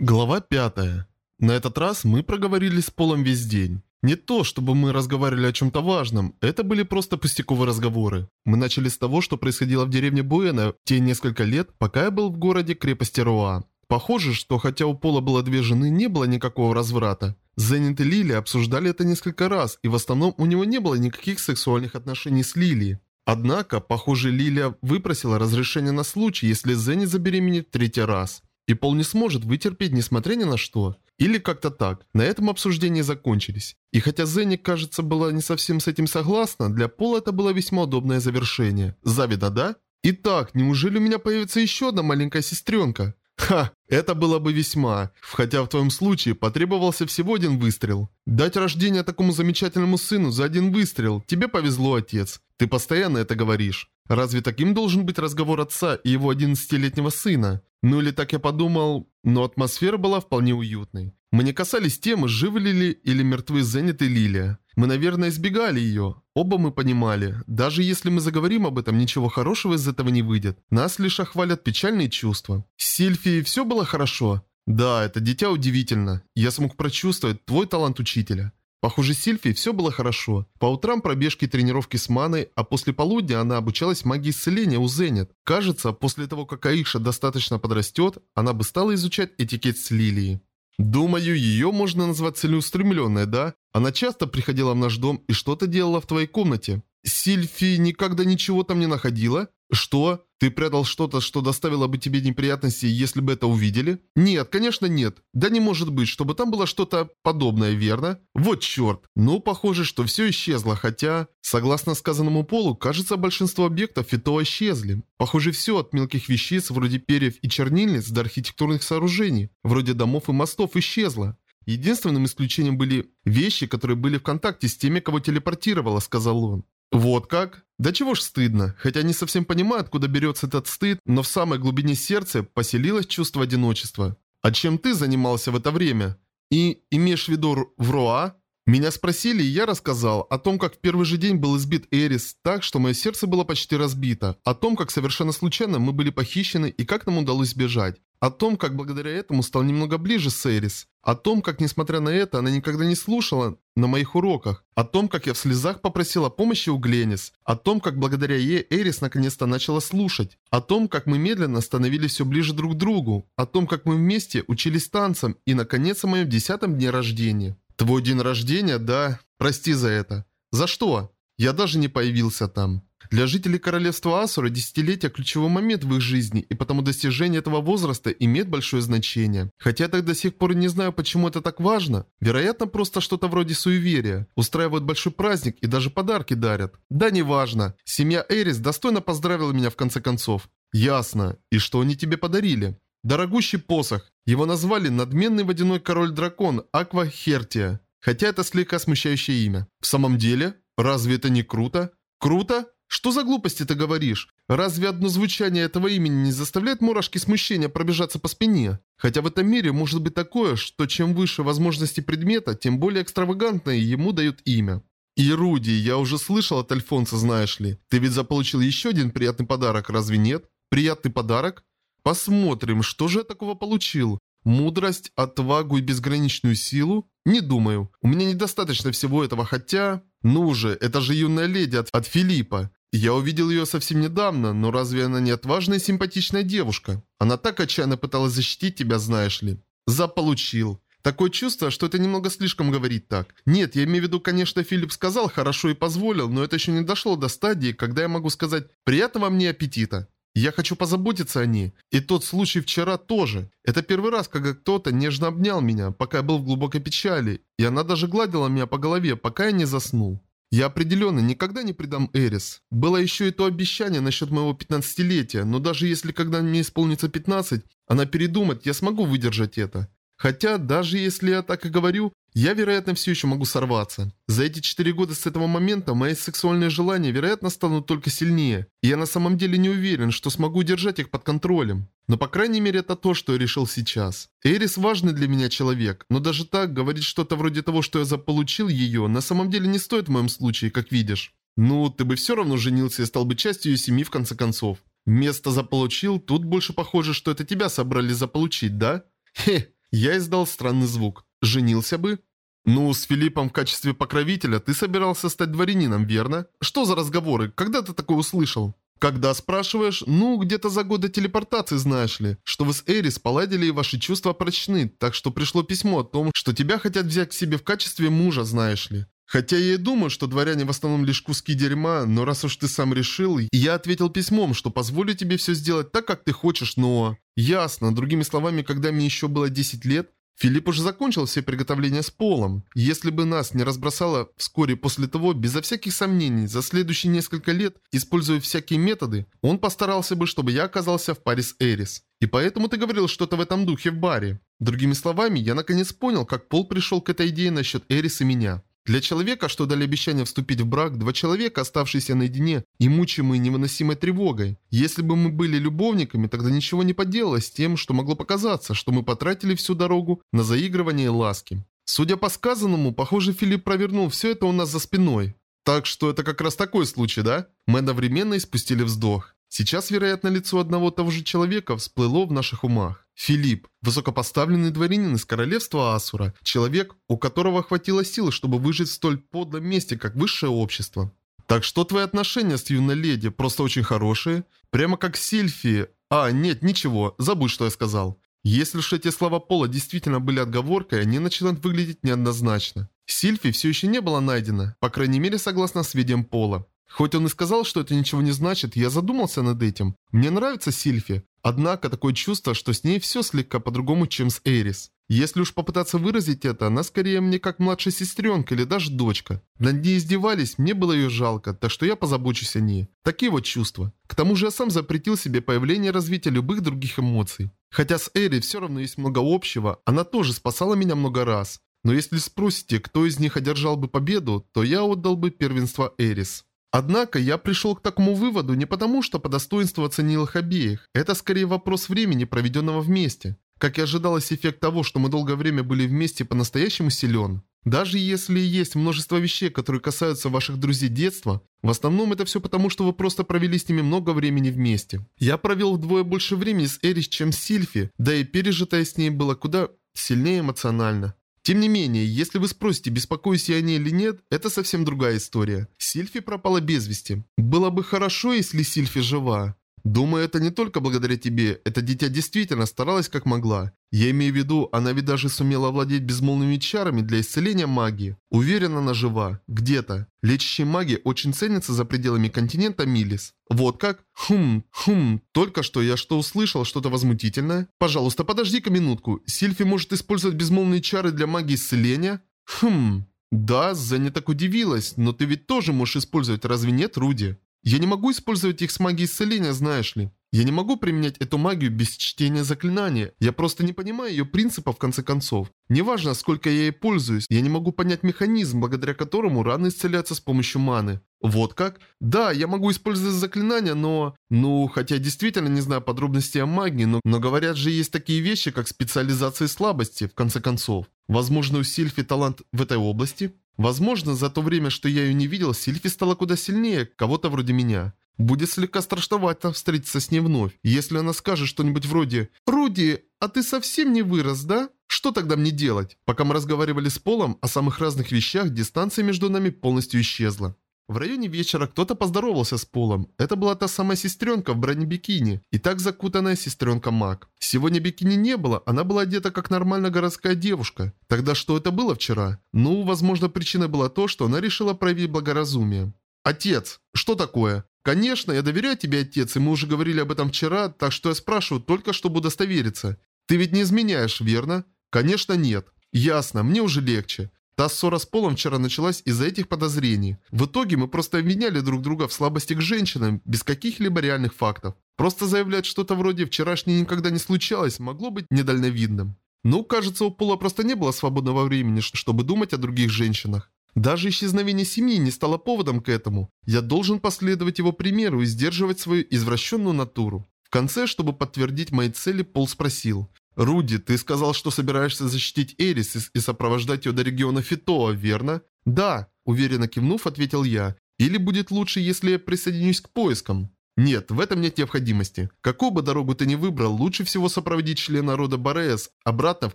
Глава 5. На этот раз мы проговорили с Полом весь день. Не то, чтобы мы разговаривали о чем-то важном, это были просто пустяковые разговоры. Мы начали с того, что происходило в деревне Буэна те несколько лет, пока я был в городе крепости Руа. Похоже, что хотя у Пола было две жены, не было никакого разврата. Зенит и Лили обсуждали это несколько раз, и в основном у него не было никаких сексуальных отношений с Лили. Однако, похоже, Лилия выпросила разрешение на случай, если Зенит забеременеет третий раз. И Пол не сможет вытерпеть, несмотря ни на что. Или как-то так. На этом обсуждения закончились. И хотя Зенни, кажется, была не совсем с этим согласна, для Пола это было весьма удобное завершение. Завидно, да? Итак, неужели у меня появится еще одна маленькая сестренка? Ха, это было бы весьма. Хотя в твоем случае потребовался всего один выстрел. Дать рождение такому замечательному сыну за один выстрел. Тебе повезло, отец. Ты постоянно это говоришь. Разве таким должен быть разговор отца и его 11-летнего сына? Ну или так я подумал, но атмосфера была вполне уютной. Мы не касались темы, живы ли или мертвы Зенит и Лилия. Мы, наверное, избегали ее. Оба мы понимали, даже если мы заговорим об этом, ничего хорошего из этого не выйдет. Нас лишь охвалят печальные чувства. С Сильфией все было хорошо. Да, это дитя удивительно. Я смог прочувствовать твой талант учителя. Похоже, Сильфи все было хорошо. По утрам пробежки и тренировки с Маной, а после полудня она обучалась магии исцеления у Зенит. Кажется, после того, как Аиша достаточно подрастет, она бы стала изучать этикет с Лилией. Думаю, ее можно назвать целеустремленной, да? Она часто приходила в наш дом и что-то делала в твоей комнате. Сильфи никогда ничего там не находила? Что? Ты прятал что-то, что доставило бы тебе неприятности, если бы это увидели? Нет, конечно нет. Да не может быть, чтобы там было что-то подобное, верно? Вот черт. Ну, похоже, что все исчезло, хотя... Согласно сказанному полу, кажется, большинство объектов Фито исчезли. Похоже, все от мелких вещиц, вроде перьев и чернильниц, до архитектурных сооружений, вроде домов и мостов, исчезло. Единственным исключением были вещи, которые были в контакте с теми, кого телепортировало, сказал он. Вот как? Да чего ж стыдно. Хотя не совсем понимаю, откуда берется этот стыд, но в самой глубине сердца поселилось чувство одиночества. А чем ты занимался в это время? И имеешь в виду в Роа? Меня спросили, и я рассказал о том, как в первый же день был избит Эрис так, что мое сердце было почти разбито, о том, как совершенно случайно мы были похищены и как нам удалось бежать, о том, как благодаря этому стал немного ближе с Эрис, о том, как, несмотря на это, она никогда не слушала на моих уроках, о том, как я в слезах попросила помощи у Гленис, о том, как благодаря ей Эрис наконец-то начала слушать, о том, как мы медленно становились все ближе друг к другу, о том, как мы вместе учились танцам и, наконец, о моем десятом дне рождения. Твой день рождения, да? Прости за это. За что? Я даже не появился там. Для жителей королевства Асура десятилетия – ключевой момент в их жизни, и потому достижение этого возраста имеет большое значение. Хотя я так до сих пор не знаю, почему это так важно. Вероятно, просто что-то вроде суеверия. Устраивают большой праздник и даже подарки дарят. Да, неважно. Семья Эрис достойно поздравила меня в конце концов. Ясно. И что они тебе подарили? Дорогущий посох. Его назвали надменный водяной король-дракон Аква Хертия. Хотя это слегка смущающее имя. В самом деле? Разве это не круто? Круто? Что за глупости ты говоришь? Разве одно звучание этого имени не заставляет мурашки смущения пробежаться по спине? Хотя в этом мире может быть такое, что чем выше возможности предмета, тем более экстравагантное ему дают имя. И я уже слышал от Альфонса, знаешь ли. Ты ведь заполучил еще один приятный подарок, разве нет? Приятный подарок? Посмотрим, что же я такого получил. Мудрость, отвагу и безграничную силу? Не думаю. У меня недостаточно всего этого, хотя... Ну же, это же юная леди от, от Филиппа. Я увидел ее совсем недавно, но разве она не отважная симпатичная девушка? Она так отчаянно пыталась защитить тебя, знаешь ли. Заполучил. Такое чувство, что это немного слишком говорить так. Нет, я имею в виду, конечно, Филипп сказал хорошо и позволил, но это еще не дошло до стадии, когда я могу сказать «приятного мне аппетита». Я хочу позаботиться о ней. И тот случай вчера тоже. Это первый раз, когда кто-то нежно обнял меня, пока я был в глубокой печали. И она даже гладила меня по голове, пока я не заснул. Я определенно никогда не предам Эрис. Было еще и то обещание насчет моего 15-летия, но даже если когда мне исполнится 15, она передумает, я смогу выдержать это. Хотя, даже если я так и говорю, я, вероятно, все еще могу сорваться. За эти четыре года с этого момента мои сексуальные желания, вероятно, станут только сильнее. И я на самом деле не уверен, что смогу держать их под контролем. Но по крайней мере это то, что я решил сейчас. Эрис важный для меня человек, но даже так говорить что-то вроде того, что я заполучил ее, на самом деле не стоит в моем случае, как видишь. Ну, ты бы все равно женился и стал бы частью ее семьи в конце концов. Место заполучил, тут больше похоже, что это тебя собрали заполучить, да? Хе, Я издал странный звук. Женился бы? Ну, с Филиппом в качестве покровителя ты собирался стать дворянином, верно? Что за разговоры? Когда ты такое услышал? Когда спрашиваешь, ну, где-то за годы телепортации, знаешь ли, что вы с Эрис поладили и ваши чувства прочны, так что пришло письмо о том, что тебя хотят взять к себе в качестве мужа, знаешь ли. Хотя я и думаю, что дворяне в основном лишь куски дерьма, но раз уж ты сам решил, я ответил письмом, что позволю тебе все сделать так, как ты хочешь, но... Ясно, другими словами, когда мне еще было 10 лет, Филипп уже закончил все приготовления с Полом. Если бы нас не разбросало вскоре после того, безо всяких сомнений, за следующие несколько лет, используя всякие методы, он постарался бы, чтобы я оказался в паре с Эрис. И поэтому ты говорил что-то в этом духе в баре. Другими словами, я наконец понял, как Пол пришел к этой идее насчет Эрис и меня. Для человека, что дали обещание вступить в брак, два человека, оставшиеся наедине и мучимые невыносимой тревогой. Если бы мы были любовниками, тогда ничего не поделалось с тем, что могло показаться, что мы потратили всю дорогу на заигрывание и ласки. Судя по сказанному, похоже, Филипп провернул все это у нас за спиной. Так что это как раз такой случай, да? Мы одновременно испустили вздох. Сейчас, вероятно, лицо одного того же человека всплыло в наших умах. Филипп, высокопоставленный дворянин из королевства Асура, человек, у которого хватило силы, чтобы выжить в столь подлом месте, как высшее общество. Так что твои отношения с юной леди просто очень хорошие? Прямо как Сильфи... А, нет, ничего, забудь, что я сказал. Если уж эти слова Пола действительно были отговоркой, они начинают выглядеть неоднозначно. Сильфи все еще не было найдено, по крайней мере согласно сведениям Пола. Хоть он и сказал, что это ничего не значит, я задумался над этим. Мне нравится Сильфи, однако такое чувство, что с ней все слегка по-другому, чем с Эрис. Если уж попытаться выразить это, она скорее мне как младшая сестренка или даже дочка. Над ней издевались, мне было ее жалко, так что я позабочусь о ней. Такие вот чувства. К тому же я сам запретил себе появление и развитие любых других эмоций. Хотя с Эри все равно есть много общего, она тоже спасала меня много раз. Но если спросите, кто из них одержал бы победу, то я отдал бы первенство Эрис. Однако я пришел к такому выводу не потому, что по достоинству оценил их обеих. Это скорее вопрос времени, проведенного вместе. Как и ожидалось, эффект того, что мы долгое время были вместе, по-настоящему силен. Даже если есть множество вещей, которые касаются ваших друзей детства, в основном это все потому, что вы просто провели с ними много времени вместе. Я провел вдвое больше времени с Эрис, чем с Сильфи, да и пережитое с ней было куда сильнее эмоционально. Тем не менее, если вы спросите, беспокоюсь я о ней или нет, это совсем другая история. Сильфи пропала без вести. Было бы хорошо, если Сильфи жива. Думаю, это не только благодаря тебе. Это дитя действительно старалась как могла. Я имею в виду, она ведь даже сумела овладеть безмолвными чарами для исцеления магии. Уверен, она жива. Где-то. Лечащие маги очень ценятся за пределами континента Милис. Вот как? Хм, хм, только что я что услышал, что-то возмутительное? Пожалуйста, подожди-ка минутку. Сильфи может использовать безмолвные чары для магии исцеления? Хм, да, Зенни так удивилась, но ты ведь тоже можешь использовать, разве нет, Руди? Я не могу использовать их с магией исцеления, знаешь ли. Я не могу применять эту магию без чтения заклинания. Я просто не понимаю ее принципа в конце концов. Неважно, сколько я ей пользуюсь, я не могу понять механизм, благодаря которому раны исцеляются с помощью маны. Вот как? Да, я могу использовать заклинания, но... Ну, хотя действительно не знаю подробностей о магии, но, но говорят же есть такие вещи, как специализация слабости, в конце концов. Возможно, у Сильфи талант в этой области? Возможно, за то время, что я ее не видел, Сильфи стала куда сильнее кого-то вроде меня. Будет слегка страшновато встретиться с ней вновь, если она скажет что-нибудь вроде «Руди, а ты совсем не вырос, да?» Что тогда мне делать? Пока мы разговаривали с Полом о самых разных вещах, дистанция между нами полностью исчезла. В районе вечера кто-то поздоровался с Полом. Это была та самая сестренка в броне-бикини. И так закутанная сестренка Мак. Сегодня бикини не было, она была одета как нормальная городская девушка. Тогда что это было вчера? Ну, возможно, причиной было то, что она решила проявить благоразумие. «Отец, что такое?» «Конечно, я доверяю тебе, отец, и мы уже говорили об этом вчера, так что я спрашиваю только, чтобы удостовериться. Ты ведь не изменяешь, верно?» «Конечно, нет». «Ясно, мне уже легче. Та ссора с Полом вчера началась из-за этих подозрений. В итоге мы просто обвиняли друг друга в слабости к женщинам, без каких-либо реальных фактов. Просто заявлять что-то вроде «вчерашнее никогда не случалось» могло быть недальновидным. Ну, кажется, у Пола просто не было свободного времени, чтобы думать о других женщинах. Даже исчезновение семьи не стало поводом к этому. Я должен последовать его примеру и сдерживать свою извращенную натуру. В конце, чтобы подтвердить мои цели, Пол спросил. «Руди, ты сказал, что собираешься защитить Эрис и сопровождать ее до региона Фитоа, верно?» «Да», – уверенно кивнув, ответил я. «Или будет лучше, если я присоединюсь к поискам?» Нет, в этом нет необходимости. Какую бы дорогу ты ни выбрал, лучше всего сопроводить члена рода Бореас обратно в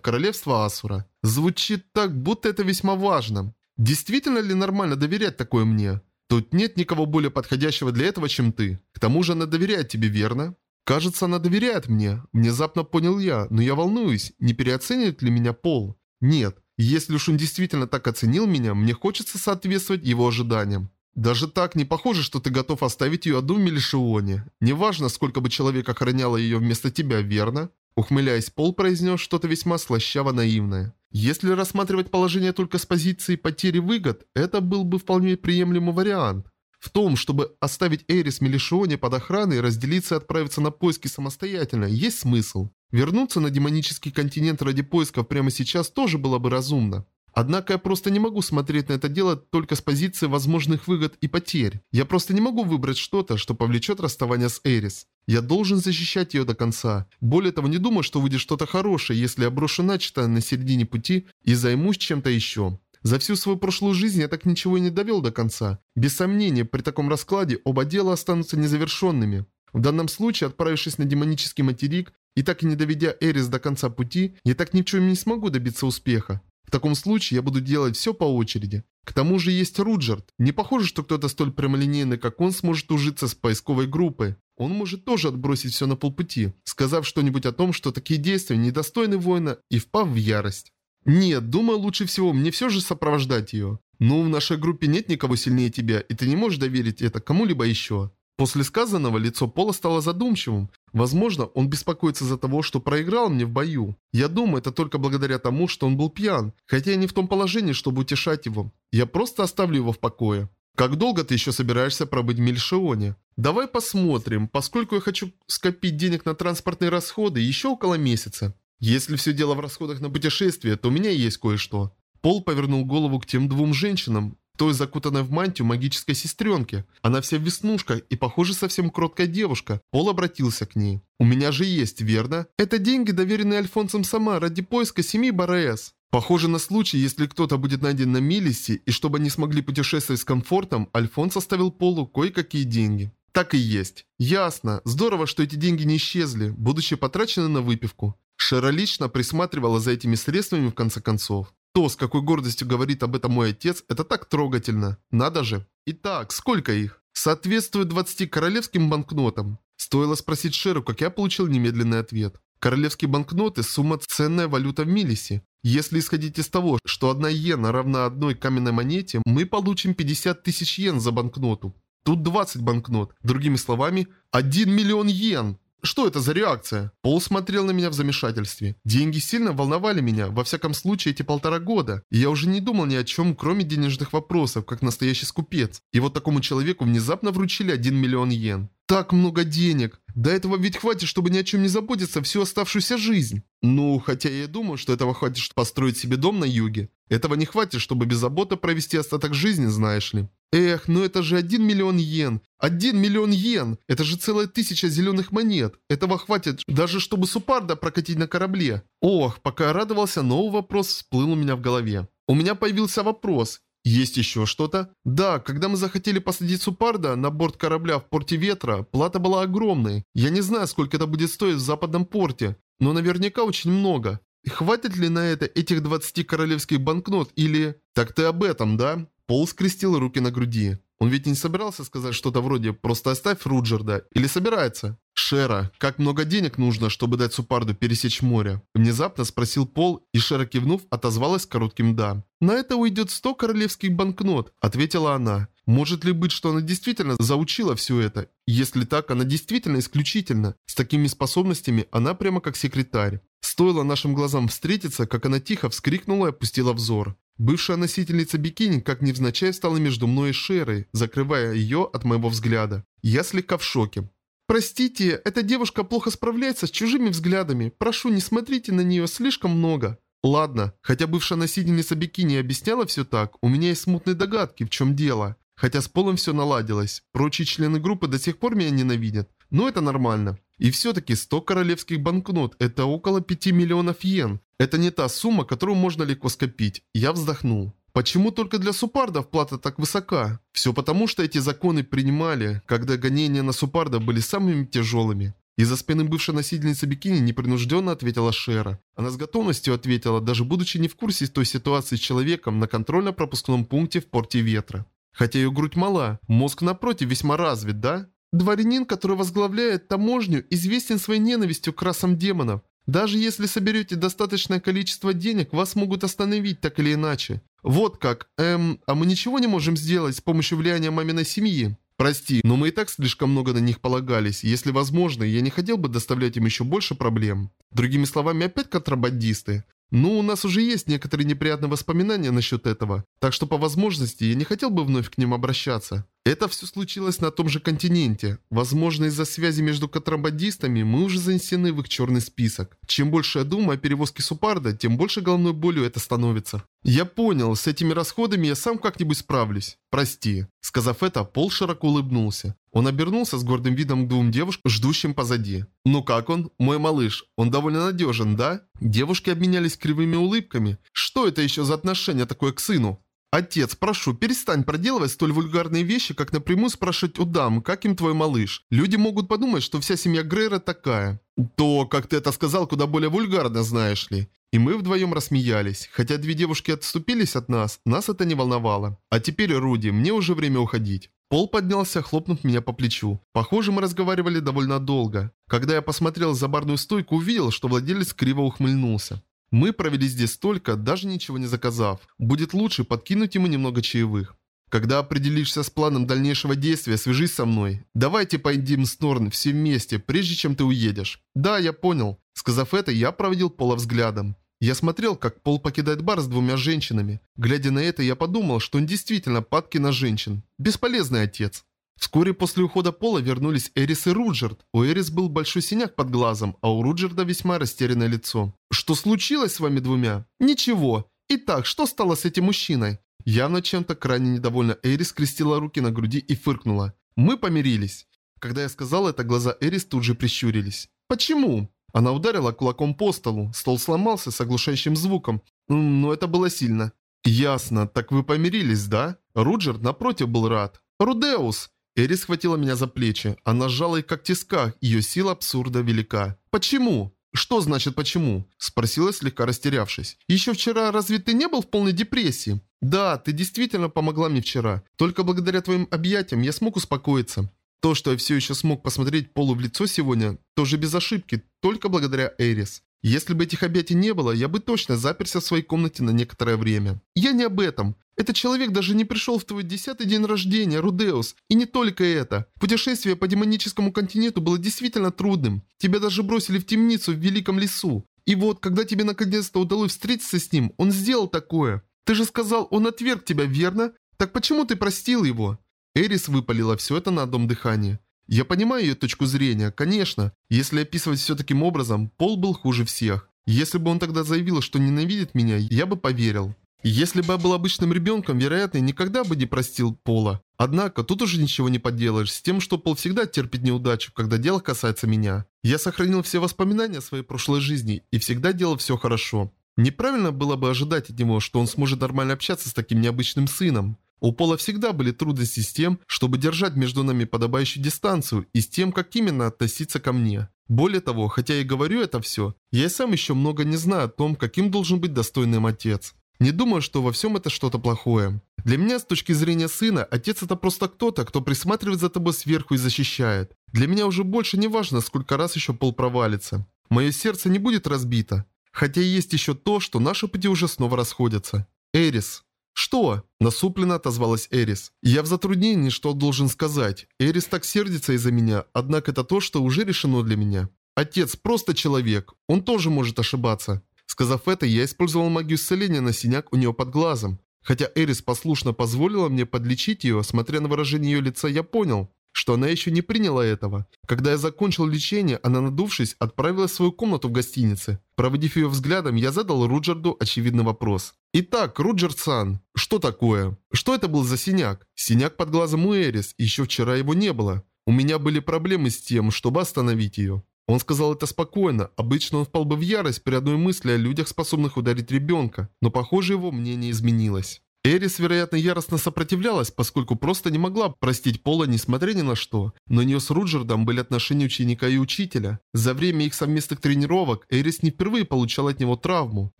королевство Асура. Звучит так, будто это весьма важно. Действительно ли нормально доверять такое мне? Тут нет никого более подходящего для этого, чем ты. К тому же она доверяет тебе, верно? Кажется, она доверяет мне. Внезапно понял я, но я волнуюсь, не переоценивает ли меня Пол? Нет. Если уж он действительно так оценил меня, мне хочется соответствовать его ожиданиям. Даже так не похоже, что ты готов оставить ее одну в Мелишионе. Неважно, сколько бы человек охраняло ее вместо тебя, верно? Ухмыляясь, Пол произнес что-то весьма слащаво-наивное. Если рассматривать положение только с позиции потери выгод, это был бы вполне приемлемый вариант. В том, чтобы оставить Эрис Мелишионе под охраной, разделиться и отправиться на поиски самостоятельно, есть смысл. Вернуться на демонический континент ради поисков прямо сейчас тоже было бы разумно. Однако я просто не могу смотреть на это дело только с позиции возможных выгод и потерь. Я просто не могу выбрать что-то, что повлечет расставание с Эрис. Я должен защищать ее до конца. Более того, не думаю, что выйдет что-то хорошее, если я брошу начатое на середине пути и займусь чем-то еще. За всю свою прошлую жизнь я так ничего и не довел до конца. Без сомнения, при таком раскладе оба дела останутся незавершенными. В данном случае, отправившись на демонический материк и так и не доведя Эрис до конца пути, я так ни в чем не смогу добиться успеха. В таком случае я буду делать все по очереди. К тому же есть Руджерт. Не похоже, что кто-то столь прямолинейный, как он, сможет ужиться с поисковой группой. Он может тоже отбросить все на полпути, сказав что-нибудь о том, что такие действия недостойны воина и впав в ярость. Нет, думаю, лучше всего мне все же сопровождать ее. Ну, в нашей группе нет никого сильнее тебя, и ты не можешь доверить это кому-либо еще. После сказанного лицо Пола стало задумчивым. Возможно, он беспокоится за того, что проиграл мне в бою. Я думаю, это только благодаря тому, что он был пьян, хотя я не в том положении, чтобы утешать его. Я просто оставлю его в покое. Как долго ты еще собираешься пробыть в Мельшионе? Давай посмотрим, поскольку я хочу скопить денег на транспортные расходы еще около месяца. Если все дело в расходах на путешествие, то у меня есть кое-что. Пол повернул голову к тем двум женщинам, той закутанной в мантию магической сестренке. Она вся в веснушках и, похоже, совсем кроткая девушка. Пол обратился к ней. «У меня же есть, верно? Это деньги, доверенные Альфонсом сама ради поиска семьи Бореас. Похоже на случай, если кто-то будет найден на Милисе, и чтобы они смогли путешествовать с комфортом, Альфонс оставил Полу кое-какие деньги. Так и есть. Ясно. Здорово, что эти деньги не исчезли, будучи потрачены на выпивку. Шера лично присматривала за этими средствами в конце концов. То, с какой гордостью говорит об этом мой отец, это так трогательно. Надо же. Итак, сколько их? Соответствует 20 королевским банкнотам. Стоило спросить Шеру, как я получил немедленный ответ. Королевские банкноты – сумма ценная валюта в Милисе. Если исходить из того, что одна иена равна одной каменной монете, мы получим 50 тысяч йен за банкноту. Тут 20 банкнот. Другими словами, 1 миллион йен. Что это за реакция? Пол смотрел на меня в замешательстве. Деньги сильно волновали меня, во всяком случае эти полтора года. И я уже не думал ни о чем, кроме денежных вопросов, как настоящий скупец. И вот такому человеку внезапно вручили 1 миллион йен. Так много денег. До этого ведь хватит, чтобы ни о чем не заботиться всю оставшуюся жизнь. Ну, хотя я и думаю, что этого хватит, чтобы построить себе дом на юге. Этого не хватит, чтобы без заботы провести остаток жизни, знаешь ли. Эх, ну это же 1 миллион йен. 1 миллион йен! Это же целая тысяча зеленых монет. Этого хватит даже, чтобы Супарда прокатить на корабле. Ох, пока я радовался, новый вопрос всплыл у меня в голове. У меня появился вопрос. Есть еще что-то? Да, когда мы захотели посадить Супарда на борт корабля в порте Ветра, плата была огромной. Я не знаю, сколько это будет стоить в западном порте, но наверняка очень много. Хватит ли на это этих 20 королевских банкнот или... Так ты об этом, да? Пол скрестил руки на груди. Он ведь не собирался сказать что-то вроде «просто оставь Руджерда» или собирается? «Шера, как много денег нужно, чтобы дать Супарду пересечь море?» Внезапно спросил Пол, и Шера кивнув, отозвалась коротким «да». «На это уйдет 100 королевских банкнот», — ответила она. Может ли быть, что она действительно заучила все это? Если так, она действительно исключительна. С такими способностями она прямо как секретарь. Стоило нашим глазам встретиться, как она тихо вскрикнула и опустила взор. Бывшая носительница бикини как невзначай стала между мной и Шерой, закрывая ее от моего взгляда. Я слегка в шоке. «Простите, эта девушка плохо справляется с чужими взглядами. Прошу, не смотрите на нее слишком много». Ладно, хотя бывшая носительница бикини объясняла все так, у меня есть смутные догадки, в чем дело. Хотя с Полом все наладилось. Прочие члены группы до сих пор меня ненавидят. Но это нормально. И все-таки 100 королевских банкнот – это около 5 миллионов йен. Это не та сумма, которую можно легко скопить. Я вздохнул. Почему только для супардов плата так высока? Все потому, что эти законы принимали, когда гонения на супардов были самыми тяжелыми. Из-за спины бывшей носительницы бикини непринужденно ответила Шера. Она с готовностью ответила, даже будучи не в курсе той ситуации с человеком на контрольно-пропускном пункте в порте ветра. Хотя ее грудь мала, мозг напротив весьма развит, да? Дворянин, который возглавляет таможню, известен своей ненавистью к расам демонов. Даже если соберете достаточное количество денег, вас могут остановить так или иначе. Вот как, эм, а мы ничего не можем сделать с помощью влияния маминой семьи? Прости, но мы и так слишком много на них полагались. Если возможно, я не хотел бы доставлять им еще больше проблем. Другими словами, опять контрабандисты. Ну, у нас уже есть некоторые неприятные воспоминания насчет этого, так что по возможности я не хотел бы вновь к ним обращаться. Это все случилось на том же континенте. Возможно, из-за связи между контрабандистами мы уже занесены в их черный список. Чем больше я думаю о перевозке Супарда, тем больше головной болью это становится. Я понял, с этими расходами я сам как-нибудь справлюсь. Прости. Сказав это, Пол широко улыбнулся. Он обернулся с гордым видом к двум девушкам, ждущим позади. «Ну как он? Мой малыш. Он довольно надежен, да?» Девушки обменялись кривыми улыбками. «Что это еще за отношение такое к сыну?» «Отец, прошу, перестань проделывать столь вульгарные вещи, как напрямую спрашивать у дам, как им твой малыш. Люди могут подумать, что вся семья Грейра такая». «То, как ты это сказал, куда более вульгарно, знаешь ли». И мы вдвоем рассмеялись. Хотя две девушки отступились от нас, нас это не волновало. А теперь, Руди, мне уже время уходить. Пол поднялся, хлопнув меня по плечу. Похоже, мы разговаривали довольно долго. Когда я посмотрел за барную стойку, увидел, что владелец криво ухмыльнулся. Мы провели здесь столько, даже ничего не заказав. Будет лучше подкинуть ему немного чаевых. Когда определишься с планом дальнейшего действия, свяжись со мной. Давайте пойдем с Норн все вместе, прежде чем ты уедешь. Да, я понял. Сказав это, я проводил Пола взглядом. Я смотрел, как Пол покидает бар с двумя женщинами. Глядя на это, я подумал, что он действительно падки на женщин. Бесполезный отец. Вскоре после ухода Пола вернулись Эрис и Руджерд. У Эрис был большой синяк под глазом, а у Руджерда весьма растерянное лицо. «Что случилось с вами двумя?» «Ничего. Итак, что стало с этим мужчиной?» Явно чем-то крайне недовольна Эрис скрестила руки на груди и фыркнула. «Мы помирились». Когда я сказал это, глаза Эрис тут же прищурились. «Почему?» Она ударила кулаком по столу. Стол сломался с оглушающим звуком. Но это было сильно. «Ясно. Так вы помирились, да?» Руджерд напротив был рад. «Рудеус!» Эри схватила меня за плечи. Она сжала их как тиска, ее сила абсурда велика. «Почему?» «Что значит почему?» – спросила, слегка растерявшись. «Еще вчера разве ты не был в полной депрессии?» «Да, ты действительно помогла мне вчера. Только благодаря твоим объятиям я смог успокоиться. То, что я все еще смог посмотреть Полу в лицо сегодня, тоже без ошибки, только благодаря Эрис. Если бы этих объятий не было, я бы точно заперся в своей комнате на некоторое время. Я не об этом. Этот человек даже не пришел в твой десятый день рождения, Рудеус. И не только это. Путешествие по демоническому континенту было действительно трудным. Тебя даже бросили в темницу в Великом лесу. И вот, когда тебе наконец-то удалось встретиться с ним, он сделал такое. Ты же сказал, он отверг тебя, верно? Так почему ты простил его? Эрис выпалила все это на одном дыхании. Я понимаю ее точку зрения, конечно. Если описывать все таким образом, Пол был хуже всех. Если бы он тогда заявил, что ненавидит меня, я бы поверил. Если бы я был обычным ребенком, вероятно, никогда бы не простил Пола. Однако, тут уже ничего не поделаешь с тем, что Пол всегда терпит неудачу, когда дело касается меня. Я сохранил все воспоминания о своей прошлой жизни и всегда делал все хорошо. Неправильно было бы ожидать от него, что он сможет нормально общаться с таким необычным сыном. У Пола всегда были трудности с тем, чтобы держать между нами подобающую дистанцию и с тем, как именно относиться ко мне. Более того, хотя я говорю это все, я и сам еще много не знаю о том, каким должен быть достойным отец. Не думаю, что во всем это что-то плохое. Для меня, с точки зрения сына, отец это просто кто-то, кто присматривает за тобой сверху и защищает. Для меня уже больше не важно, сколько раз еще пол провалится. Мое сердце не будет разбито. Хотя есть еще то, что наши пути уже снова расходятся. Эрис. «Что?» – насупленно отозвалась Эрис. «Я в затруднении, что должен сказать. Эрис так сердится из-за меня, однако это то, что уже решено для меня. Отец просто человек, он тоже может ошибаться». Сказав это, я использовал магию исцеления на синяк у нее под глазом. Хотя Эрис послушно позволила мне подлечить ее, смотря на выражение ее лица, я понял, что она еще не приняла этого. Когда я закончил лечение, она, надувшись, отправилась в свою комнату в гостинице. Проводив ее взглядом, я задал Руджерду очевидный вопрос. «Итак, Руджерд-сан, что такое? Что это был за синяк?» Синяк под глазом у Эрис, еще вчера его не было. У меня были проблемы с тем, чтобы остановить ее. Он сказал это спокойно, обычно он впал бы в ярость при одной мысли о людях, способных ударить ребенка, но похоже его мнение изменилось. Эрис, вероятно, яростно сопротивлялась, поскольку просто не могла простить Пола, несмотря ни на что. Но у нее с Руджердом были отношения ученика и учителя. За время их совместных тренировок Эрис не впервые получала от него травму.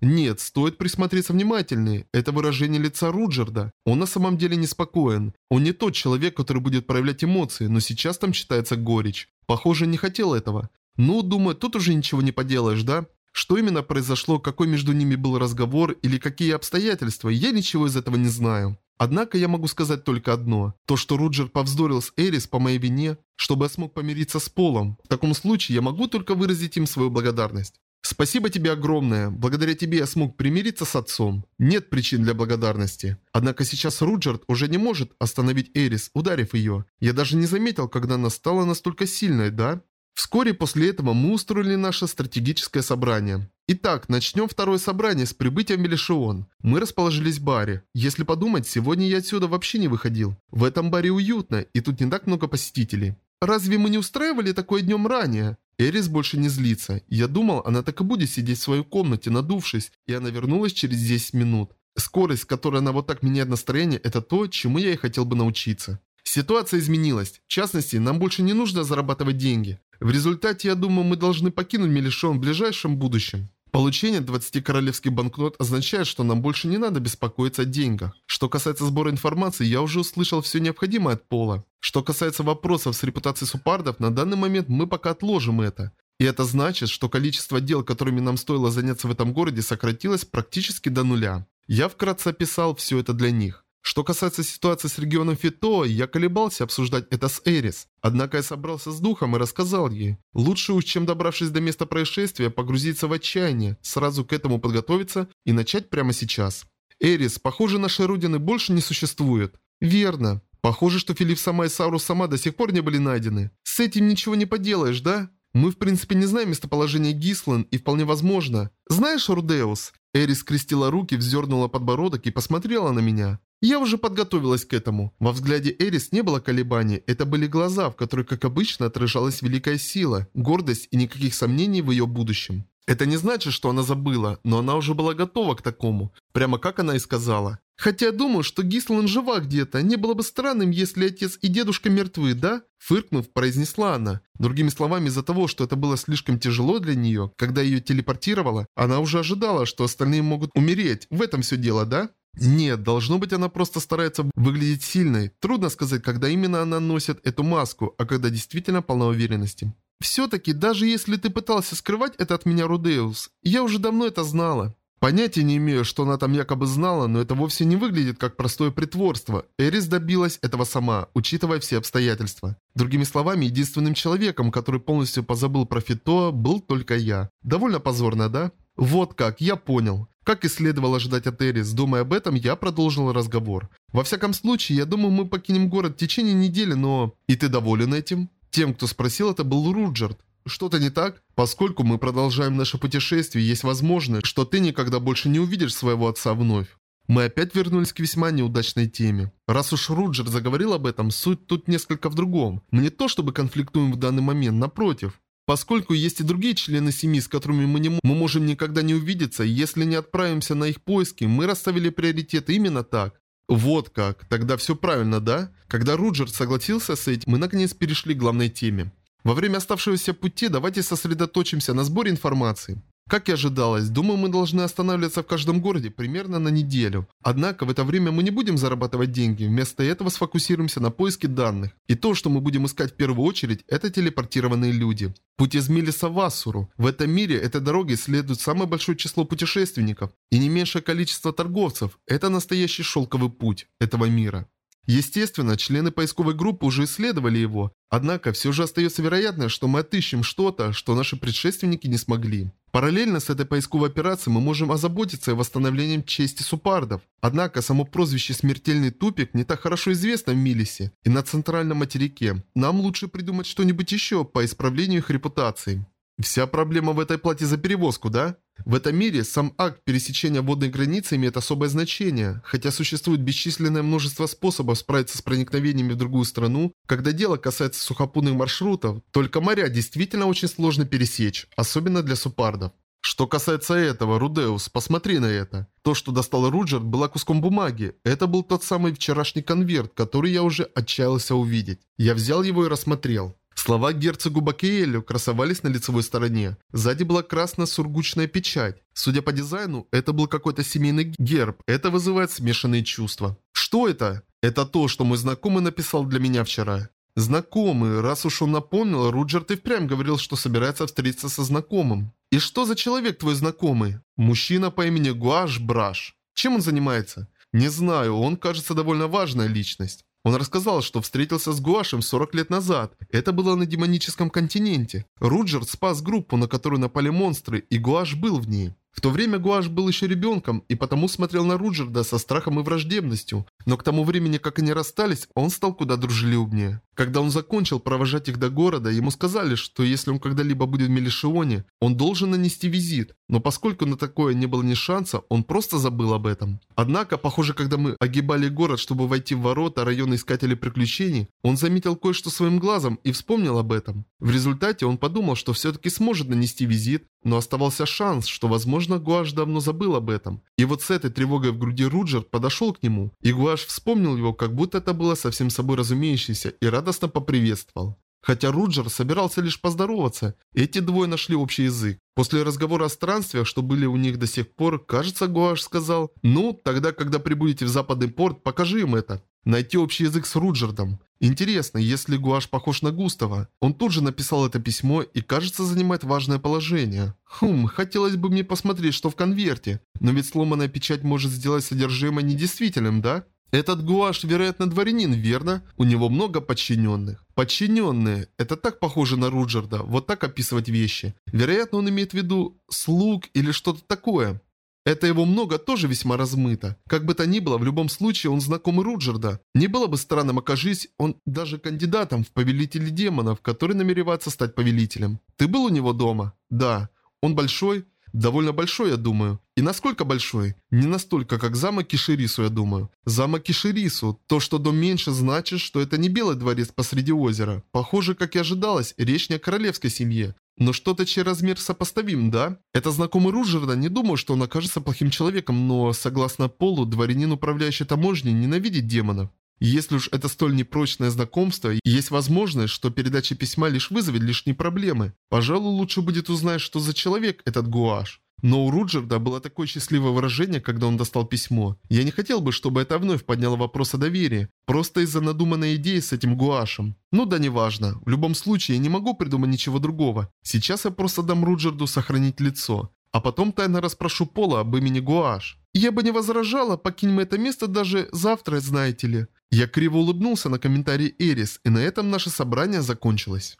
Нет, стоит присмотреться внимательнее. Это выражение лица Руджерда. Он на самом деле неспокоен. Он не тот человек, который будет проявлять эмоции, но сейчас там читается горечь. Похоже, не хотел этого. Ну, думаю, тут уже ничего не поделаешь, да? Что именно произошло, какой между ними был разговор или какие обстоятельства, я ничего из этого не знаю. Однако я могу сказать только одно. То, что Руджер повздорил с Эрис по моей вине, чтобы я смог помириться с Полом. В таком случае я могу только выразить им свою благодарность. Спасибо тебе огромное. Благодаря тебе я смог примириться с отцом. Нет причин для благодарности. Однако сейчас Руджерд уже не может остановить Эрис, ударив ее. Я даже не заметил, когда она стала настолько сильной, да? Вскоре после этого мы устроили наше стратегическое собрание. Итак, начнем второе собрание с прибытием Мелишион. Мы расположились в баре. Если подумать, сегодня я отсюда вообще не выходил. В этом баре уютно, и тут не так много посетителей. Разве мы не устраивали такое днем ранее? Эрис больше не злится. Я думал, она так и будет сидеть в своей комнате, надувшись, и она вернулась через 10 минут. Скорость, с которой она вот так меняет настроение, это то, чему я и хотел бы научиться. Ситуация изменилась. В частности, нам больше не нужно зарабатывать деньги. В результате, я думаю, мы должны покинуть Мелишон в ближайшем будущем. Получение 20 королевских банкнот означает, что нам больше не надо беспокоиться о деньгах. Что касается сбора информации, я уже услышал все необходимое от Пола. Что касается вопросов с репутацией супардов, на данный момент мы пока отложим это. И это значит, что количество дел, которыми нам стоило заняться в этом городе, сократилось практически до нуля. Я вкратце описал все это для них. Что касается ситуации с регионом Фито, я колебался обсуждать это с Эрис. Однако я собрался с духом и рассказал ей. Лучше уж, чем добравшись до места происшествия, погрузиться в отчаяние, сразу к этому подготовиться и начать прямо сейчас. Эрис, похоже, нашей родины больше не существует. Верно. Похоже, что Филипп сама и Саурус сама до сих пор не были найдены. С этим ничего не поделаешь, да? Мы в принципе не знаем местоположение Гислан и вполне возможно. Знаешь, Рудеус? Эрис скрестила руки, вздернула подбородок и посмотрела на меня. Я уже подготовилась к этому. Во взгляде Эрис не было колебаний, это были глаза, в которых, как обычно, отражалась великая сила, гордость и никаких сомнений в ее будущем. Это не значит, что она забыла, но она уже была готова к такому, прямо как она и сказала. Хотя я думаю, что Гислан жива где-то, не было бы странным, если отец и дедушка мертвы, да? Фыркнув, произнесла она. Другими словами, из-за того, что это было слишком тяжело для нее, когда ее телепортировало, она уже ожидала, что остальные могут умереть. В этом все дело, да? Нет, должно быть она просто старается выглядеть сильной. Трудно сказать, когда именно она носит эту маску, а когда действительно полна уверенности. Все-таки, даже если ты пытался скрывать это от меня, Рудеус, я уже давно это знала. Понятия не имею, что она там якобы знала, но это вовсе не выглядит как простое притворство. Эрис добилась этого сама, учитывая все обстоятельства. Другими словами, единственным человеком, который полностью позабыл про Фито, был только я. Довольно позорно, да? Вот как, я понял. Как и следовало ожидать от Эрис, думая об этом, я продолжил разговор. Во всяком случае, я думаю, мы покинем город в течение недели, но... И ты доволен этим? Тем, кто спросил, это был Руджерт. Что-то не так? Поскольку мы продолжаем наше путешествие, есть возможность, что ты никогда больше не увидишь своего отца вновь. Мы опять вернулись к весьма неудачной теме. Раз уж Руджер заговорил об этом, суть тут несколько в другом. Мы не то чтобы конфликтуем в данный момент, напротив. Поскольку есть и другие члены семьи, с которыми мы, не мы можем никогда не увидеться, если не отправимся на их поиски, мы расставили приоритеты именно так. Вот как. Тогда все правильно, да? Когда Руджер согласился с этим, мы наконец перешли к главной теме. Во время оставшегося пути давайте сосредоточимся на сборе информации. Как и ожидалось, думаю, мы должны останавливаться в каждом городе примерно на неделю. Однако в это время мы не будем зарабатывать деньги, вместо этого сфокусируемся на поиске данных. И то, что мы будем искать в первую очередь, это телепортированные люди. Путь из Милиса в Ассуру. В этом мире этой дороге следует самое большое число путешественников и не меньшее количество торговцев. Это настоящий шелковый путь этого мира. Естественно, члены поисковой группы уже исследовали его, однако все же остается вероятность, что мы отыщем что-то, что наши предшественники не смогли. Параллельно с этой поисковой операцией мы можем озаботиться и восстановлением чести супардов. Однако само прозвище «Смертельный тупик» не так хорошо известно в Милисе и на центральном материке. Нам лучше придумать что-нибудь еще по исправлению их репутации. Вся проблема в этой плате за перевозку, да? В этом мире сам акт пересечения водной границы имеет особое значение, хотя существует бесчисленное множество способов справиться с проникновениями в другую страну, когда дело касается сухопутных маршрутов, только моря действительно очень сложно пересечь, особенно для супардов. Что касается этого, Рудеус, посмотри на это. То, что достал Руджер, было куском бумаги. Это был тот самый вчерашний конверт, который я уже отчаялся увидеть. Я взял его и рассмотрел. Слова герцогу Бакеэлю красовались на лицевой стороне. Сзади была красная сургучная печать. Судя по дизайну, это был какой-то семейный герб. Это вызывает смешанные чувства. Что это? Это то, что мой знакомый написал для меня вчера. Знакомый, раз уж он напомнил, Руджер ты впрямь говорил, что собирается встретиться со знакомым. И что за человек твой знакомый? Мужчина по имени Гуаш Браш. Чем он занимается? Не знаю, он кажется довольно важная личность. Он рассказал, что встретился с Гуашем 40 лет назад. Это было на демоническом континенте. Руджер спас группу, на которую напали монстры, и Гуаш был в ней. В то время Гуаш был еще ребенком и потому смотрел на Руджерда со страхом и враждебностью. Но к тому времени, как они расстались, он стал куда дружелюбнее. Когда он закончил провожать их до города, ему сказали, что если он когда-либо будет в Мелишионе, он должен нанести визит. Но поскольку на такое не было ни шанса, он просто забыл об этом. Однако, похоже, когда мы огибали город, чтобы войти в ворота района Искателей Приключений, он заметил кое-что своим глазом и вспомнил об этом. В результате он подумал, что все-таки сможет нанести визит, но оставался шанс, что, возможно, Гуаш давно забыл об этом. И вот с этой тревогой в груди Руджер подошел к нему, и Гуаш вспомнил его, как будто это было совсем собой разумеющееся, и радостно поприветствовал. Хотя Руджер собирался лишь поздороваться, эти двое нашли общий язык. После разговора о странствиях, что были у них до сих пор, кажется, Гуаш сказал, «Ну, тогда, когда прибудете в западный порт, покажи им это». Найти общий язык с Руджердом. Интересно, если Гуаш похож на Густава. Он тут же написал это письмо и, кажется, занимает важное положение. Хм, хотелось бы мне посмотреть, что в конверте. Но ведь сломанная печать может сделать содержимое недействительным, да? Этот Гуаш, вероятно, дворянин, верно? У него много подчиненных. Подчиненные. Это так похоже на Руджерда, вот так описывать вещи. Вероятно, он имеет в виду слуг или что-то такое. Это его много тоже весьма размыто. Как бы то ни было, в любом случае он знакомый Руджерда. Не было бы странным, окажись он даже кандидатом в повелители демонов, который намеревается стать повелителем. Ты был у него дома? Да. Он большой? Довольно большой, я думаю. И насколько большой? Не настолько, как замок Киширису, я думаю. Замок Киширису. То, что дом меньше, значит, что это не белый дворец посреди озера. Похоже, как и ожидалось, речь не о королевской семье. Но что-то чей размер сопоставим, да? Это знакомый Ружерда, не думаю, что он окажется плохим человеком, но, согласно Полу, дворянин, управляющий таможней, ненавидит демонов. Если уж это столь непрочное знакомство, есть возможность, что передача письма лишь вызовет лишние проблемы. Пожалуй, лучше будет узнать, что за человек этот Гуаш. Но у Руджерда было такое счастливое выражение, когда он достал письмо. Я не хотел бы, чтобы это вновь подняло вопрос о доверии. Просто из-за надуманной идеи с этим Гуашем. Ну да неважно. В любом случае, я не могу придумать ничего другого. Сейчас я просто дам Руджерду сохранить лицо. А потом тайно расспрошу Пола об имени Гуаш. Я бы не возражала, покинем это место даже завтра, знаете ли. Я криво улыбнулся на комментарий Эрис, и на этом наше собрание закончилось.